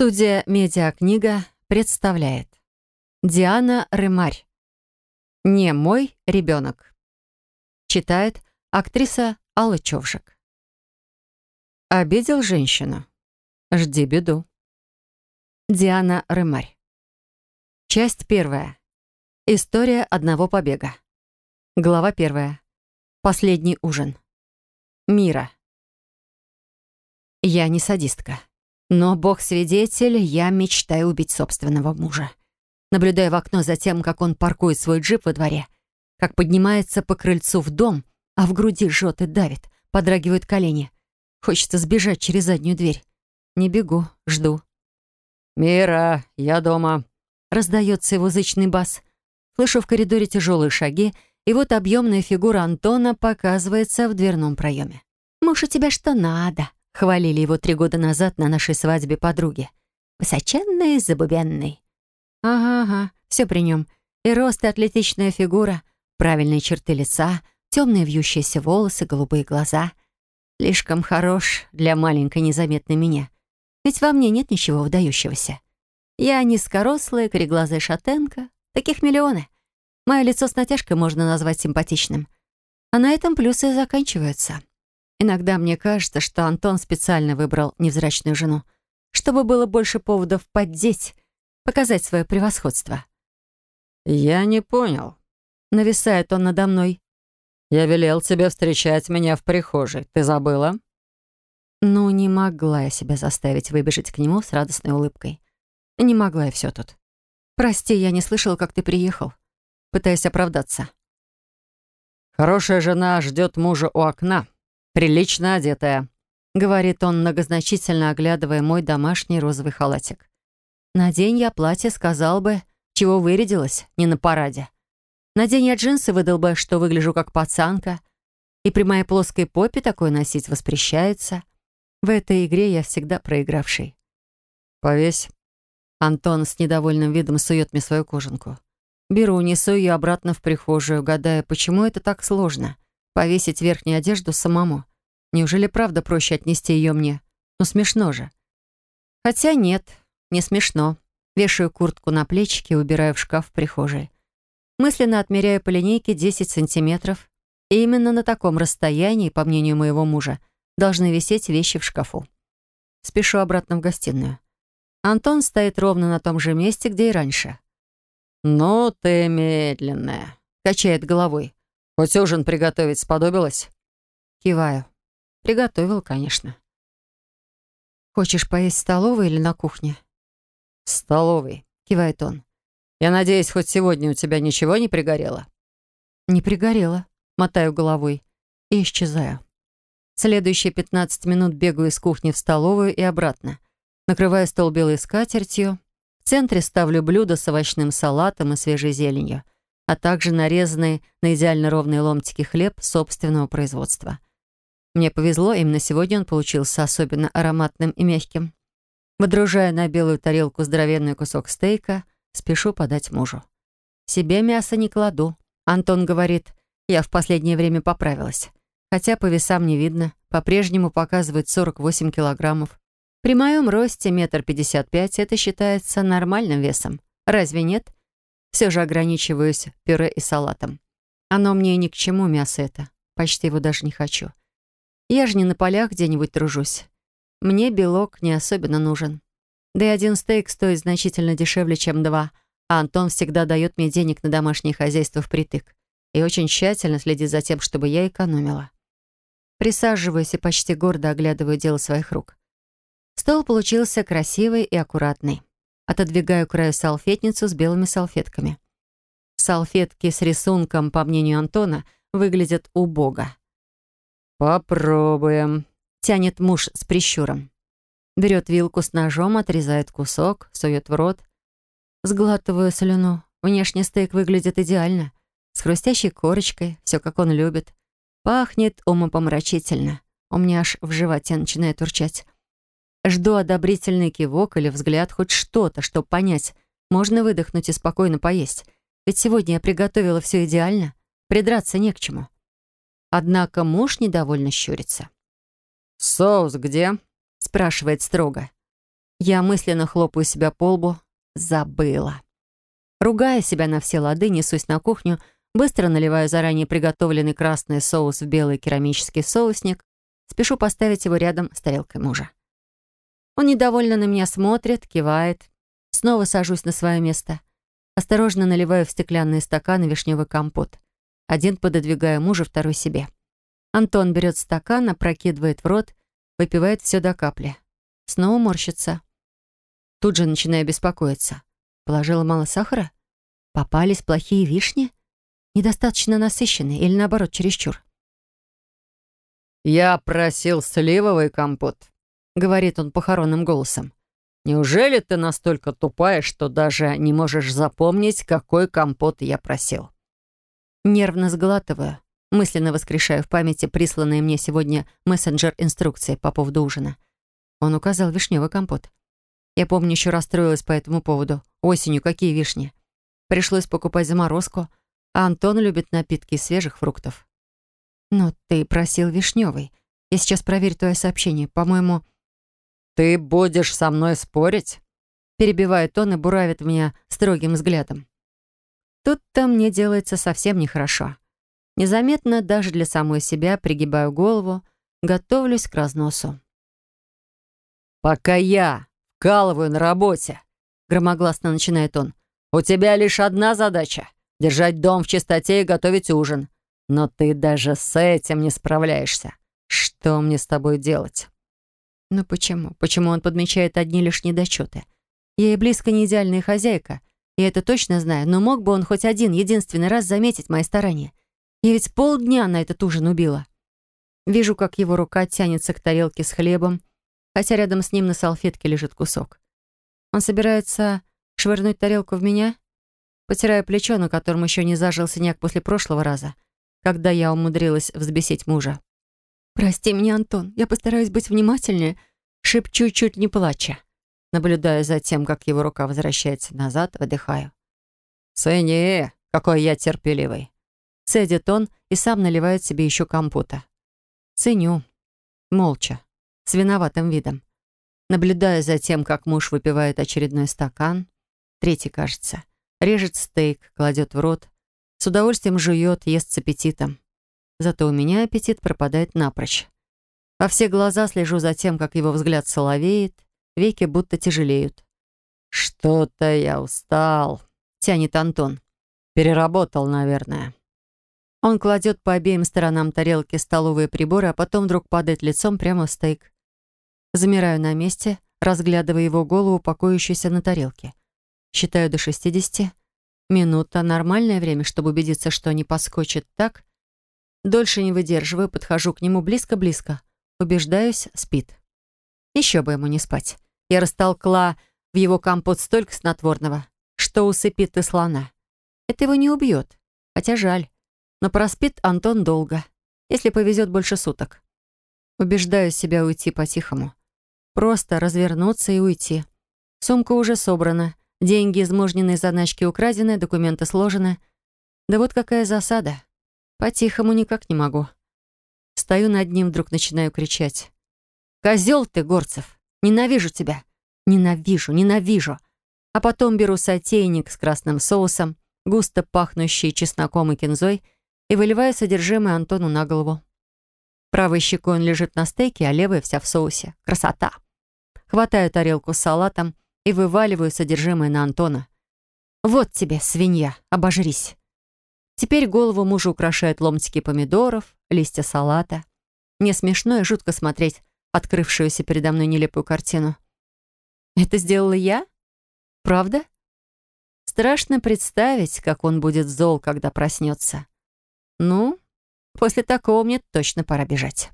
Студия «Медиакнига» представляет Диана Рымарь «Не мой ребенок» Читает актриса Алла Човжик Обидел женщину? Жди беду. Диана Рымарь Часть первая. История одного побега. Глава первая. Последний ужин. Мира. Я не садистка. Но, бог-свидетель, я мечтаю убить собственного мужа. Наблюдая в окно за тем, как он паркует свой джип во дворе, как поднимается по крыльцу в дом, а в груди жжет и давит, подрагивают колени. Хочется сбежать через заднюю дверь. Не бегу, жду. «Мира, я дома», — раздается его зычный бас. Слышу в коридоре тяжелые шаги, и вот объемная фигура Антона показывается в дверном проеме. «Муж, у тебя что надо?» Хвалили его три года назад на нашей свадьбе подруги. Высоченный, забубенный. Ага-ага, все при нем. И рост, и атлетичная фигура, правильные черты лица, темные вьющиеся волосы, голубые глаза. Слишком хорош для маленькой незаметной меня. Ведь во мне нет ничего выдающегося. Я низкорослая, кореглазая шатенка. Таких миллионы. Мое лицо с натяжкой можно назвать симпатичным. А на этом плюсы заканчиваются. Иногда мне кажется, что Антон специально выбрал невзрачную жену, чтобы было больше поводов поддеть, показать свое превосходство. «Я не понял». Нависает он надо мной. «Я велел тебе встречать меня в прихожей. Ты забыла?» Ну, не могла я себя заставить выбежать к нему с радостной улыбкой. Не могла я все тут. «Прости, я не слышала, как ты приехал». Пытаясь оправдаться. «Хорошая жена ждет мужа у окна», прилично одетая», — говорит он, многозначительно оглядывая мой домашний розовый халатик. «Надень я платье, сказал бы, чего вырядилась, не на параде. Надень я джинсы, выдал бы, что выгляжу как пацанка. И при моей плоской попе такое носить воспрещается. В этой игре я всегда проигравший». «Повесь». Антон с недовольным видом сует мне свою кожанку. Беру, несу ее обратно в прихожую, гадая, почему это так сложно повесить верхнюю одежду самому. Неужели правда проще отнести ее мне? Ну, смешно же. Хотя нет, не смешно. Вешаю куртку на плечики и убираю в шкаф в прихожей. Мысленно отмеряю по линейке 10 сантиметров. И именно на таком расстоянии, по мнению моего мужа, должны висеть вещи в шкафу. Спешу обратно в гостиную. Антон стоит ровно на том же месте, где и раньше. «Ну ты медленная», — качает головой. «Хоть ужин приготовить сподобилась?» Киваю. Приготовил, конечно. «Хочешь поесть в столовой или на кухне?» «В столовой», — кивает он. «Я надеюсь, хоть сегодня у тебя ничего не пригорело?» «Не пригорело», — мотаю головой и исчезаю. Следующие 15 минут бегаю из кухни в столовую и обратно. Накрываю стол белой скатертью. В центре ставлю блюдо с овощным салатом и свежей зеленью а также нарезанный на идеально ровные ломтики хлеб собственного производства. Мне повезло, именно сегодня он получился особенно ароматным и мягким. Выдружая на белую тарелку здоровенный кусок стейка, спешу подать мужу. Себе мясо не кладу. Антон говорит, я в последнее время поправилась. Хотя по весам не видно, по-прежнему показывает 48 килограммов. При моем росте метр пятьдесят пять это считается нормальным весом. Разве нет? Все же ограничиваюсь пюре и салатом. Оно мне ни к чему, мясо это. Почти его даже не хочу. Я же не на полях где-нибудь тружусь. Мне белок не особенно нужен. Да и один стейк стоит значительно дешевле, чем два, а Антон всегда дает мне денег на домашнее хозяйство впритык и очень тщательно следит за тем, чтобы я экономила. Присаживаюсь и почти гордо оглядываю дело своих рук. Стол получился красивый и аккуратный. Отодвигаю краю салфетницу с белыми салфетками. Салфетки с рисунком, по мнению Антона, выглядят убого. «Попробуем», — тянет муж с прищуром. Берет вилку с ножом, отрезает кусок, сует в рот. Сглатываю слюну. Внешне стейк выглядит идеально. С хрустящей корочкой, все как он любит. Пахнет умопомрачительно. У меня аж в животе начинает урчать. Жду одобрительный кивок или взгляд, хоть что-то, чтобы понять, можно выдохнуть и спокойно поесть. Ведь сегодня я приготовила все идеально, придраться не к чему. Однако муж недовольно щурится. «Соус где?» — спрашивает строго. Я мысленно хлопаю себя по лбу. Забыла. Ругая себя на все лады, несусь на кухню, быстро наливаю заранее приготовленный красный соус в белый керамический соусник, спешу поставить его рядом с тарелкой мужа. Он недовольно на меня смотрит, кивает. Снова сажусь на свое место. Осторожно наливаю в стеклянные стаканы вишневый компот. Один пододвигаю мужу, второй себе. Антон берет стакан, опрокидывает в рот, выпивает все до капли. Снова морщится. Тут же начинаю беспокоиться. Положила мало сахара? Попались плохие вишни? Недостаточно насыщенные или, наоборот, чересчур? «Я просил сливовый компот», — говорит он похоронным голосом. «Неужели ты настолько тупая, что даже не можешь запомнить, какой компот я просил?» Нервно сглатываю, мысленно воскрешаю в памяти присланные мне сегодня мессенджер-инструкции по поводу ужина. Он указал вишневый компот. Я помню, еще расстроилась по этому поводу. Осенью какие вишни? Пришлось покупать заморозку, а Антон любит напитки из свежих фруктов. Но ты просил вишневый. Я сейчас проверю твое сообщение. По-моему... «Ты будешь со мной спорить?» Перебивает он и буравит меня строгим взглядом. Тут-то мне делается совсем нехорошо. Незаметно даже для самой себя пригибаю голову, готовлюсь к разносу. «Пока я вкалываю на работе», — громогласно начинает он, «у тебя лишь одна задача — держать дом в чистоте и готовить ужин. Но ты даже с этим не справляешься. Что мне с тобой делать?» «Ну почему? Почему он подмечает одни лишь недочеты? Я и близко не идеальная хозяйка, я это точно знаю, но мог бы он хоть один, единственный раз заметить мои старания. Я ведь полдня на этот ужин убила. Вижу, как его рука тянется к тарелке с хлебом, хотя рядом с ним на салфетке лежит кусок. Он собирается швырнуть тарелку в меня? Потирая плечо, на котором еще не зажил синяк после прошлого раза, когда я умудрилась взбесить мужа. «Прости меня, Антон, я постараюсь быть внимательнее», шепчу, чуть не плача. Наблюдая за тем, как его рука возвращается назад, выдыхаю. «Цени, какой я терпеливый!» Цедит он и сам наливает себе еще компота. Ценю. Молча с виноватым видом. Наблюдая за тем, как муж выпивает очередной стакан, третий, кажется, режет стейк, кладет в рот, с удовольствием жует, ест с аппетитом. Зато у меня аппетит пропадает напрочь. Во все глаза слежу за тем, как его взгляд соловеет, веки будто тяжелеют. «Что-то я устал», — тянет Антон. «Переработал, наверное». Он кладет по обеим сторонам тарелки столовые приборы, а потом вдруг падает лицом прямо в стейк. Замираю на месте, разглядывая его голову, покоящуюся на тарелке. Считаю до 60. Минута — нормальное время, чтобы убедиться, что не поскочит так. Дольше не выдерживаю, подхожу к нему близко-близко. Убеждаюсь, спит. Еще бы ему не спать. Я растолкла в его компот столько снотворного, что усыпит и слона. Это его не убьет, хотя жаль. Но проспит Антон долго, если повезет больше суток. Убеждаю себя уйти по-тихому. Просто развернуться и уйти. Сумка уже собрана. Деньги из заначки украдены, документы сложены. Да вот какая засада. По-тихому никак не могу. Стою над ним, вдруг начинаю кричать. «Козел ты, Горцев! Ненавижу тебя! Ненавижу, ненавижу!» А потом беру сотейник с красным соусом, густо пахнущий чесноком и кинзой, и выливаю содержимое Антону на голову. Правой щекой он лежит на стейке, а левая вся в соусе. Красота! Хватаю тарелку с салатом и вываливаю содержимое на Антона. «Вот тебе, свинья, обожрись!» Теперь голову мужа украшают ломтики помидоров, листья салата. Мне смешно и жутко смотреть открывшуюся передо мной нелепую картину. Это сделала я? Правда? Страшно представить, как он будет зол, когда проснется. Ну, После такого мне точно пора бежать.